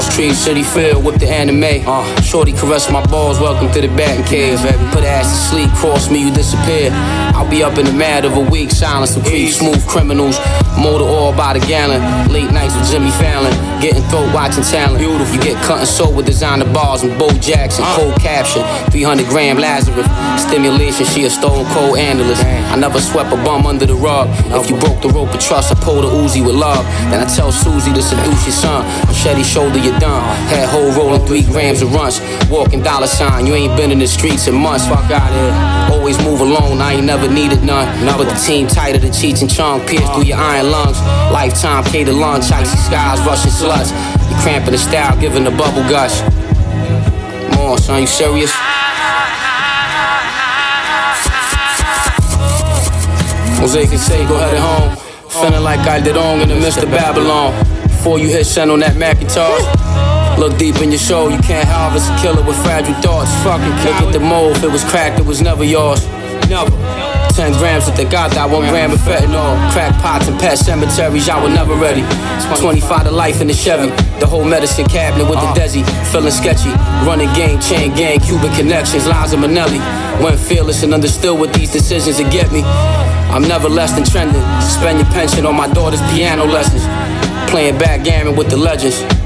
Street, Citi Field, with the anime. Uh, shorty caress my balls, welcome to the batting cage. Put ass to sleep, cross me, you disappear. I'll be up in the mad of a week, silence some creep, smooth criminals. Motor oil by the gallon. Late nights with Jimmy Fallon, getting throat watching talent. Beautiful. You get cut and sold with designer bars and Bo Jackson. Cold caption, 300 gram Lazarus. Stimulation, she a stone cold analyst. I never swept a bum under the rug. If you broke the rope of trust, I pull the Uzi with love. Then I tell Susie to seduce your son. Machete shoulder, you done. Head hole rolling three grams of runch. Walking dollar sign, you ain't been in the streets in months. Fuck out here. Always move alone, I ain't never needed none. But the team tighter than Cheech and Chong. Pierce through your iron lungs. Lifetime K to lunch, icy skies, rushing sluts. You cramping the style, giving the bubble gush. Come on, son, you serious? Jose Canseco, go ahead and home. Feeling like I did on in the midst of Babylon. Before you hit send on that Macintosh. Look deep in your soul, you can't harvest a killer with fragile thoughts. Fucking look at the mold, if it was cracked, it was never yours. Never. 10 grams if they got that, 1 gram of fentanyl. Crack pots and pet cemeteries, y'all were never ready. 25 to life in the Chevy. The whole medicine cabinet with the uh. Desi. Feeling sketchy. Running game, chain gang, Cuban connections, Liza Minnelli. Went fearless and understood what these decisions would get me. I'm never less than trending. Spend your pension on my daughter's piano lessons. Playing backgammon with the legends.